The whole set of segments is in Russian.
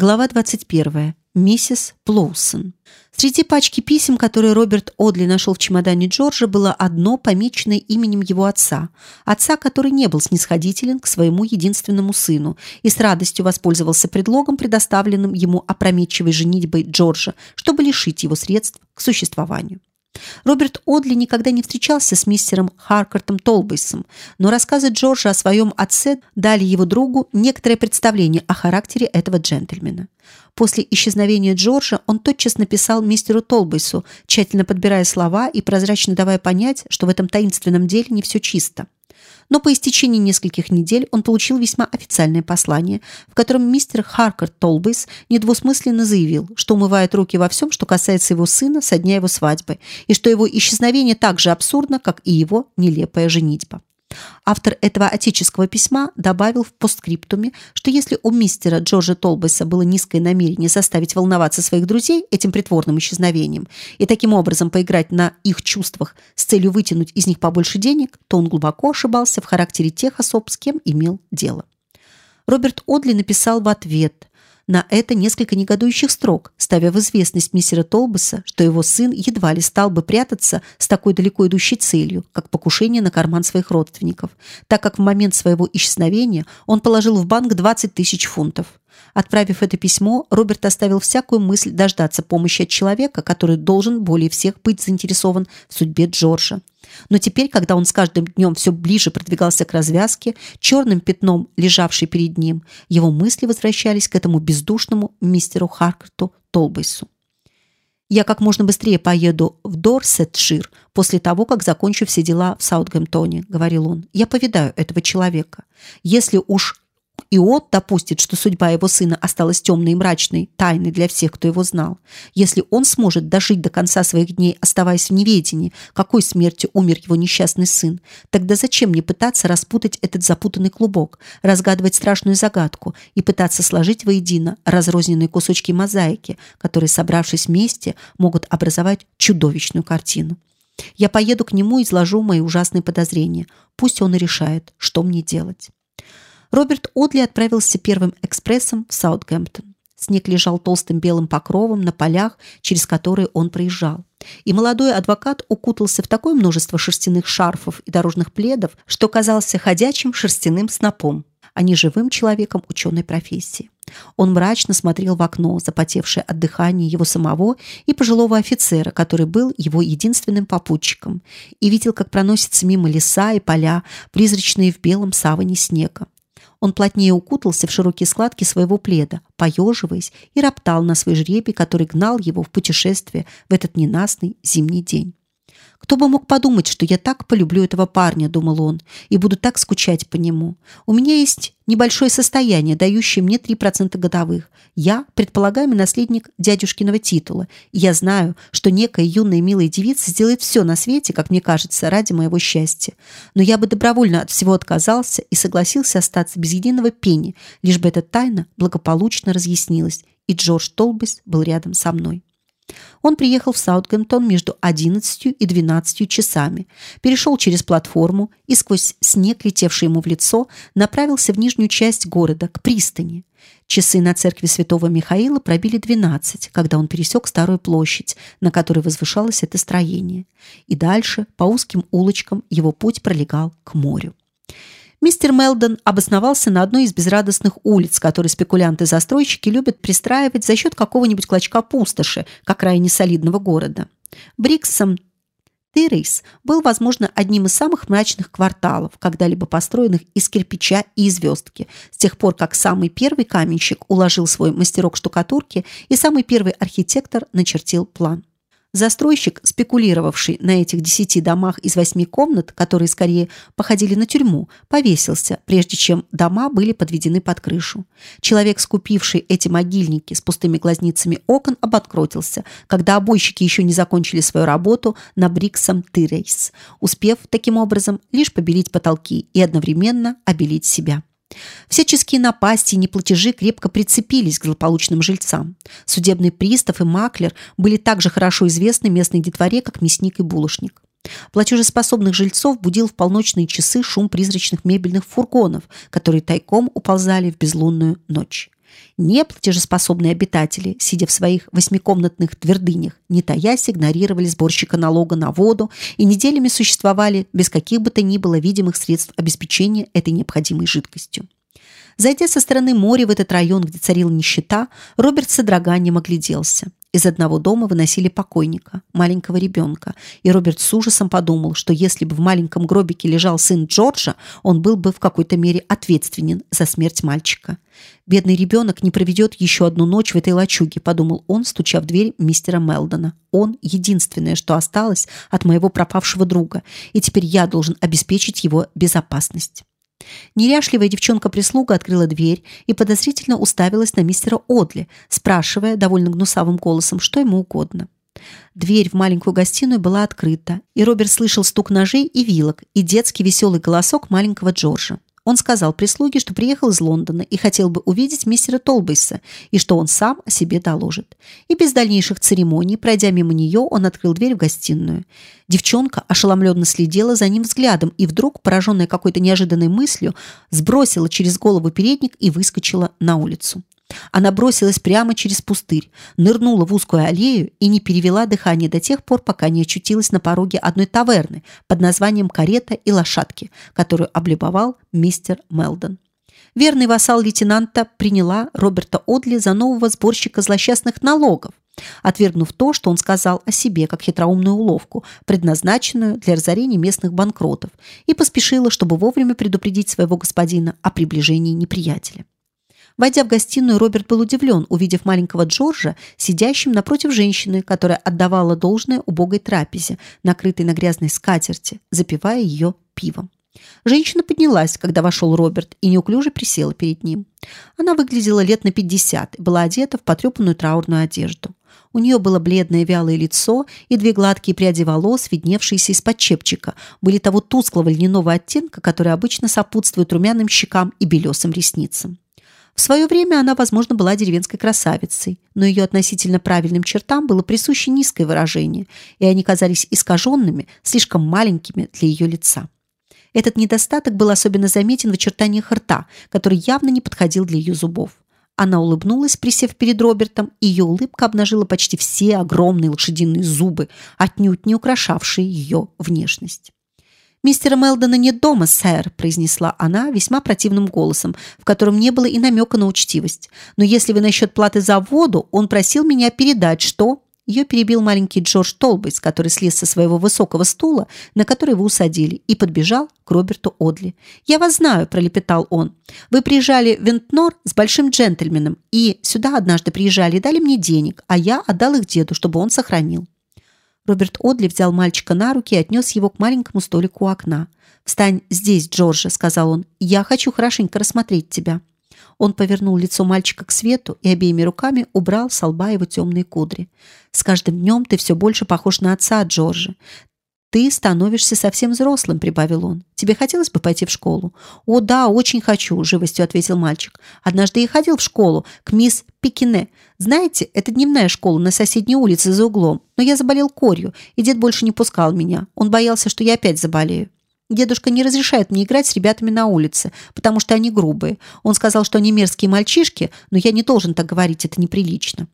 Глава 21. Миссис Плоусон. Среди пачки писем, которые Роберт Одли нашел в чемодане Джорджа, было одно, помеченное именем его отца. Отца, который не был снисходителен к своему единственному сыну и с радостью воспользовался предлогом, предоставленным ему опрометчивой женитьбой Джорджа, чтобы лишить его средств к существованию. Роберт Одли никогда не встречался с мистером Харкартом Толбейсом, но рассказы Джорджа о своем отце дали его другу некоторое представление о характере этого джентльмена. После исчезновения Джорджа он тотчас написал мистеру Толбейсу, тщательно подбирая слова и прозрачно давая понять, что в этом таинственном деле не все чисто. Но по истечении нескольких недель он получил весьма официальное послание, в котором мистер Харкарт Толбейс недвусмысленно заявил, что умывает руки во всем, что касается его сына со дня его свадьбы, и что его исчезновение так же абсурдно, как и его нелепая женитьба. Автор этого отеческого письма добавил в постскриптуме, что если у мистера Джорджа Толбейса было низкое намерение заставить волноваться своих друзей этим притворным исчезновением и таким образом поиграть на их чувствах с целью вытянуть из них побольше денег, то он глубоко ошибался в характере тех особ, с кем имел дело. Роберт Одли написал в ответ – на это несколько негодующих строк, ставя в известность мистера Толбаса, что его сын едва ли стал бы прятаться с такой далеко идущей целью, как покушение на карман своих родственников, так как в момент своего исчезновения он положил в банк 20 тысяч фунтов. Отправив это письмо, Роберт оставил всякую мысль дождаться помощи от человека, который должен более всех быть заинтересован в судьбе Джорджа. Но теперь, когда он с каждым днем все ближе продвигался к развязке, черным пятном, лежавшей перед ним, его мысли возвращались к этому бездушному мистеру Харкарту Толбейсу. Я как можно быстрее поеду в Дорсетшир после того, как закончу все дела в Саутгемптоне, говорил он. Я повидаю этого человека. Если уж и он допустит, что судьба его сына осталась темной и мрачной, тайной для всех, кто его знал. Если он сможет дожить до конца своих дней, оставаясь в неведении, какой смертью умер его несчастный сын, тогда зачем мне пытаться распутать этот запутанный клубок, разгадывать страшную загадку и пытаться сложить воедино разрозненные кусочки мозаики, которые, собравшись вместе, могут образовать чудовищную картину? Я поеду к нему и изложу мои ужасные подозрения. Пусть он и решает, что мне делать. Роберт Одли отправился первым экспрессом в Саутгемптон. Снег лежал толстым белым покровом на полях, через которые он проезжал. И молодой адвокат укутался в такое множество шерстяных шарфов и дорожных пледов, что казался ходячим шерстяным снопом, а не живым человеком ученой профессии. Он мрачно смотрел в окно, запотевшее от дыхания его самого и пожилого офицера, который был его единственным попутчиком, и видел, как проносятся мимо леса и поля, призрачные в белом саване снега. Он плотнее укутался в широкие складки своего пледа, поеживаясь и роптал на свой жребий, который гнал его в путешествие в этот ненастный зимний день. Кто бы мог подумать, что я так полюблю этого парня, думал он, и буду так скучать по нему. У меня есть небольшое состояние, дающее мне 3% годовых. Я предполагаемый наследник дядюшкиного титула, я знаю, что некая юная милая девица сделает все на свете, как мне кажется, ради моего счастья. Но я бы добровольно от всего отказался и согласился остаться без единого пени, лишь бы эта тайна благополучно разъяснилась, и Джордж Толбис был рядом со мной. Он приехал в Саутгемптон между 11 и 12 часами, перешел через платформу и сквозь снег, летевший ему в лицо, направился в нижнюю часть города, к пристани. Часы на церкви Святого Михаила пробили 12, когда он пересек старую площадь, на которой возвышалось это строение. И дальше, по узким улочкам, его путь пролегал к морю. Мистер Мелдон обосновался на одной из безрадостных улиц, которые спекулянты-застройщики любят пристраивать за счет какого-нибудь клочка пустоши к окраине солидного города. Бриксом Тырейс был, возможно, одним из самых мрачных кварталов, когда-либо построенных из кирпича и звездки, с тех пор, как самый первый каменщик уложил свой мастерок штукатурки и самый первый архитектор начертил план. Застройщик, спекулировавший на этих десяти домах из восьми комнат, которые скорее походили на тюрьму, повесился, прежде чем дома были подведены под крышу. Человек, скупивший эти могильники с пустыми глазницами окон, обанкротился, когда обойщики еще не закончили свою работу на Бриксом Тирейс, успев таким образом лишь побелить потолки и одновременно обелить себя. Всяческие напасти и неплатежи крепко прицепились к злополучным жильцам. Судебный пристав и маклер были так же хорошо известны местной детворе, как мясник и булочник. Платежеспособных жильцов будил в полночные часы шум призрачных мебельных фургонов, которые тайком уползали в безлунную ночь. Неплатежеспособные обитатели, сидя в своих восьмикомнатных твердынях, не таясь игнорировали сборщика налога на воду и неделями существовали без каких бы то ни было видимых средств обеспечения этой необходимой жидкостью. Зайдя со стороны моря в этот район, где царила нищета, Роберт с содроганием огляделся. Из одного дома выносили покойника, маленького ребенка, и Роберт с ужасом подумал, что если бы в маленьком гробике лежал сын Джорджа, он был бы в какой-то мере ответственен за смерть мальчика. Бедный ребенок не проведет еще одну ночь в этой лачуге, подумал он, стуча в дверь мистера Мелдона. Он единственное, что осталось от моего пропавшего друга, и теперь я должен обеспечить его безопасность. Неряшливая девчонка-прислуга открыла дверь и подозрительно уставилась на мистера Одли, спрашивая довольно гнусавым голосом, что ему угодно. Дверь в маленькую гостиную была открыта, и Роберт слышал стук ножей и вилок и детский веселый голосок маленького Джорджа. Он сказал прислуге, что приехал из Лондона и хотел бы увидеть мистера Толбейса, и что он сам о себе доложит. И без дальнейших церемоний, пройдя мимо нее, он открыл дверь в гостиную. Девчонка ошеломленно следила за ним взглядом и вдруг, пораженная какой-то неожиданной мыслью, сбросила через голову передник и выскочила на улицу. Она бросилась прямо через пустырь, нырнула в узкую аллею и не перевела дыхание до тех пор, пока не очутилась на пороге одной таверны под названием «Карета и лошадки», которую облюбовал мистер Мелдон. Верный вассал лейтенанта приняла Роберта Одли за нового сборщика злосчастных налогов, отвергнув то, что он сказал о себе как хитроумную уловку, предназначенную для разорения местных банкротов, и поспешила, чтобы вовремя предупредить своего господина о приближении неприятеля. Войдя в гостиную, Роберт был удивлен, увидев маленького Джорджа, сидящим напротив женщины, которая отдавала должное убогой трапезе, накрытой на грязной скатерти, запивая ее пивом. Женщина поднялась, когда вошел Роберт, и неуклюже присела перед ним. Она выглядела лет на пятьдесят и была одета в потрепанную траурную одежду. У нее было бледное вялое лицо, и две гладкие пряди волос, видневшиеся из-под чепчика, были того тусклого льняного оттенка, который обычно сопутствует румяным щекам и белесым ресницам. В свое время она, возможно, была деревенской красавицей, но ее относительно правильным чертам было присуще низкое выражение, и они казались искаженными, слишком маленькими для ее лица. Этот недостаток был особенно заметен в очертаниях рта, который явно не подходил для ее зубов. Она улыбнулась, присев перед Робертом, и ее улыбка обнажила почти все огромные лошадиные зубы, отнюдь не украшавшие ее внешность. «Мистера Мелдона нет дома, сэр», – произнесла она весьма противным голосом, в котором не было и намека на учтивость. «Но если вы насчет платы за воду, он просил меня передать, что...» Ее перебил маленький Джордж Толбейс, который слез со своего высокого стула, на который вы усадили, и подбежал к Роберту Одли. «Я вас знаю», – пролепетал он. «Вы приезжали в Вентнор с большим джентльменом, и сюда однажды приезжали и дали мне денег, а я отдал их деду, чтобы он сохранил». Роберт Одли взял мальчика на руки и отнес его к маленькому столику у окна. «Встань здесь, Джорджа», — сказал он. «Я хочу хорошенько рассмотреть тебя». Он повернул лицо мальчика к свету и обеими руками убрал с лба его темные кудри. «С каждым днем ты все больше похож на отца, Джорджа. «Ты становишься совсем взрослым», — прибавил он. «Тебе хотелось бы пойти в школу?» «О, да, очень хочу», — живостью ответил мальчик. «Однажды я ходил в школу к мисс Пикине. Знаете, это дневная школа на соседней улице за углом. Но я заболел корью, и дед больше не пускал меня. Он боялся, что я опять заболею. Дедушка не разрешает мне играть с ребятами на улице, потому что они грубые. Он сказал, что они мерзкие мальчишки, но я не должен так говорить, это неприлично.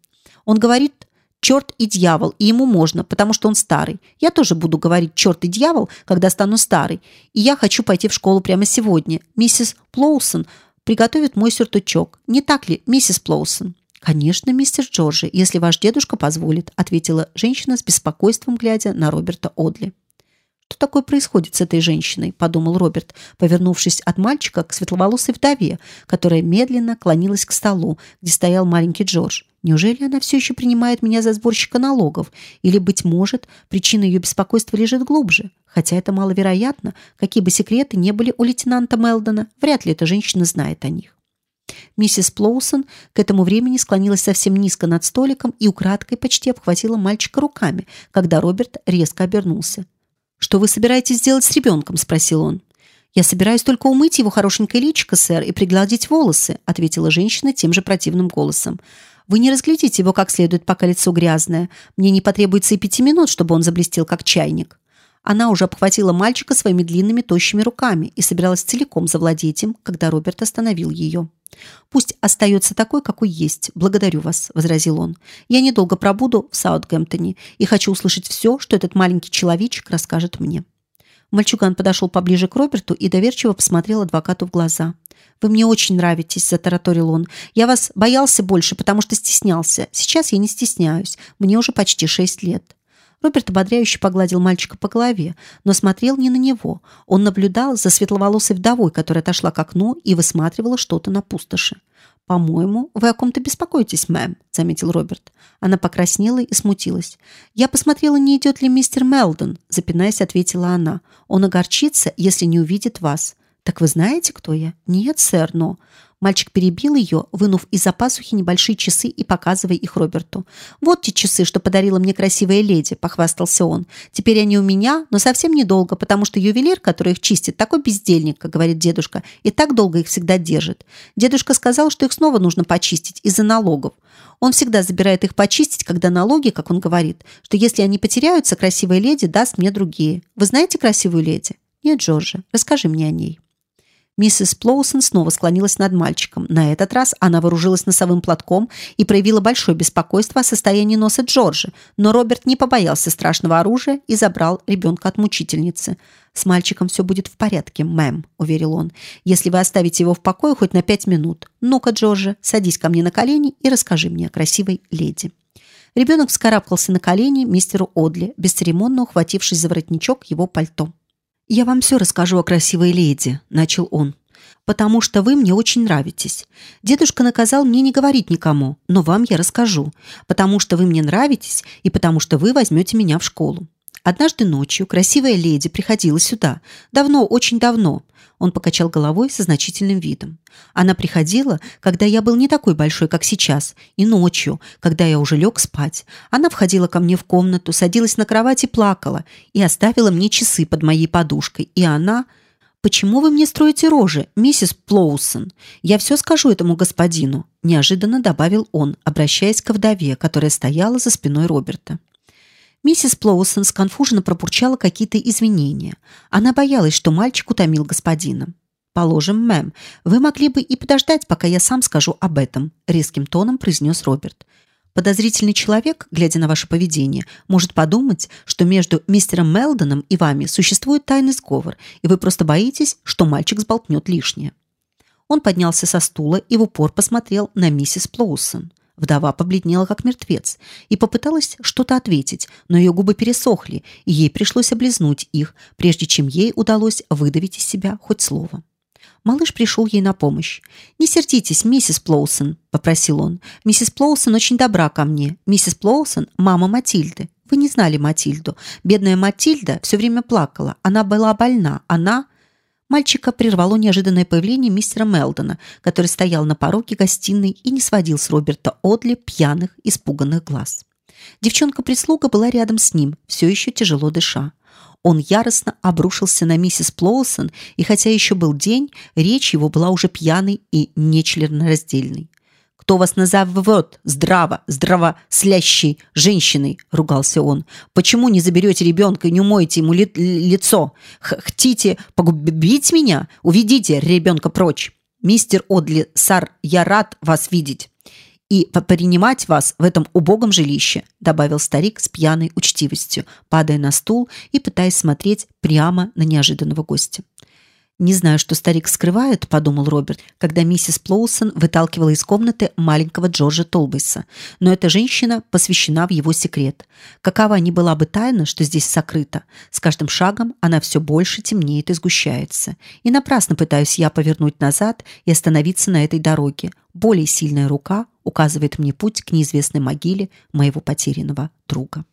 Он говорит, черт и дьявол, и ему можно, потому что он старый. Я тоже буду говорить черт и дьявол, когда стану старый. И я хочу пойти в школу прямо сегодня. Миссис Плоусон приготовит мой сюртучок. Не так ли, миссис Плоусон? Конечно, мистер Джорджи, если ваш дедушка позволит, ответила женщина с беспокойством, глядя на Роберта Одли. Что такое происходит с этой женщиной, подумал Роберт, повернувшись от мальчика к светловолосой вдове, которая медленно клонилась к столу, где стоял маленький Джордж. Неужели она все еще принимает меня за сборщика налогов? Или, быть может, причина ее беспокойства лежит глубже? Хотя это маловероятно, какие бы секреты не были у лейтенанта Мелдона, вряд ли эта женщина знает о них. Миссис Плоусон к этому времени склонилась совсем низко над столиком и украдкой почти обхватила мальчика руками, когда Роберт резко обернулся. «Что вы собираетесь делать с ребенком?» – спросил он. «Я собираюсь только умыть его хорошенькое личико, сэр, и пригладить волосы», – ответила женщина тем же противным голосом. Вы не разглядите его как следует, пока лицо грязное. Мне не потребуется и пяти минут, чтобы он заблестел, как чайник». Она уже обхватила мальчика своими длинными тощими руками и собиралась целиком завладеть им, когда Роберт остановил ее. «Пусть остается такой, какой есть. Благодарю вас», – возразил он. «Я недолго пробуду в Саутгемптоне и хочу услышать все, что этот маленький человечек расскажет мне». Мальчуган подошел поближе к Роберту и доверчиво посмотрел адвокату в глаза. «Вы мне очень нравитесь», – затараторил он. «Я вас боялся больше, потому что стеснялся. Сейчас я не стесняюсь. Мне уже почти шесть лет». Роберт ободряюще погладил мальчика по голове, но смотрел не на него. Он наблюдал за светловолосой вдовой, которая отошла к окну и высматривала что-то на пустоши. «По-моему, вы о ком-то беспокоитесь, мэм», — заметил Роберт. Она покраснела и смутилась. «Я посмотрела, не идет ли мистер Мелдон», — запинаясь, ответила она. «Он огорчится, если не увидит вас». «Так вы знаете, кто я?» «Нет, сэр, но...» Мальчик перебил ее, вынув из-за пасухи небольшие часы и показывая их Роберту. «Вот те часы, что подарила мне красивая леди», — похвастался он. «Теперь они у меня, но совсем недолго, потому что ювелир, который их чистит, такой бездельник, как говорит дедушка, и так долго их всегда держит. Дедушка сказал, что их снова нужно почистить из-за налогов. Он всегда забирает их почистить, когда налоги, как он говорит, что если они потеряются, красивая леди даст мне другие. Вы знаете красивую леди?» «Нет, Джорджи, расскажи мне о ней». Миссис Плоусон снова склонилась над мальчиком. На этот раз она вооружилась носовым платком и проявила большое беспокойство о состоянии носа Джорджа, но Роберт не побоялся страшного оружия и забрал ребенка от мучительницы. «С мальчиком все будет в порядке, мэм», — уверил он, «если вы оставите его в покое хоть на пять минут. Ну-ка, Джорджи, садись ко мне на колени и расскажи мне о красивой леди». Ребенок вскарабкался на колени мистеру Одли, бесцеремонно ухватившись за воротничок его пальто. «Я вам все расскажу о красивой леди», — начал он, «потому что вы мне очень нравитесь. Дедушка наказал мне не говорить никому, но вам я расскажу, потому что вы мне нравитесь и потому что вы возьмете меня в школу. Однажды ночью красивая леди приходила сюда. Давно, очень давно. Он покачал головой со значительным видом. Она приходила, когда я был не такой большой, как сейчас, и ночью, когда я уже лег спать. Она входила ко мне в комнату, садилась на кровать и плакала, и оставила мне часы под моей подушкой. И она... «Почему вы мне строите рожи, миссис Плоусон? Я все скажу этому господину», – неожиданно добавил он, обращаясь к вдове, которая стояла за спиной Роберта. Миссис Плоусон сконфуженно пробурчала какие-то извинения. Она боялась, что мальчик утомил господина. «Положим, мэм, вы могли бы и подождать, пока я сам скажу об этом», резким тоном произнес Роберт. Подозрительный человек, глядя на ваше поведение, может подумать, что между мистером Мелдоном и вами существует тайный сговор, и вы просто боитесь, что мальчик сболтнет лишнее. Он поднялся со стула и в упор посмотрел на миссис Плоусон. Вдова побледнела, как мертвец, и попыталась что-то ответить, но ее губы пересохли, и ей пришлось облизнуть их, прежде чем ей удалось выдавить из себя хоть слово. Малыш пришел ей на помощь. «Не сердитесь, миссис Плоусон», — попросил он. «Миссис Плоусон очень добра ко мне. Миссис Плоусон — мама Матильды. Вы не знали Матильду. Бедная Матильда все время плакала. Она была больна. Она...» Мальчика прервало неожиданное появление мистера Мелдона, который стоял на пороге гостиной и не сводил с Роберта Одли пьяных, испуганных глаз. Девчонка-прислуга была рядом с ним, все еще тяжело дыша. Он яростно обрушился на миссис Плоусон, и хотя еще был день, речь его была уже пьяной и нечленораздельной. Кто вас назовет здраво, здраво слящей женщиной, ругался он. Почему не заберете ребенка и не умоете ему ли лицо? Хотите погубить меня? Уведите ребенка прочь. Мистер Одли, сар, я рад вас видеть и принимать вас в этом убогом жилище», добавил старик с пьяной учтивостью, падая на стул и пытаясь смотреть прямо на неожиданного гостя. «Не знаю, что старик скрывает», — подумал Роберт, когда миссис Плоусон выталкивала из комнаты маленького Джорджа Толбейса. Но эта женщина посвящена в его секрет. Какова ни была бы тайна, что здесь сокрыто, с каждым шагом она все больше темнеет и сгущается. И напрасно пытаюсь я повернуть назад и остановиться на этой дороге. Более сильная рука указывает мне путь к неизвестной могиле моего потерянного друга.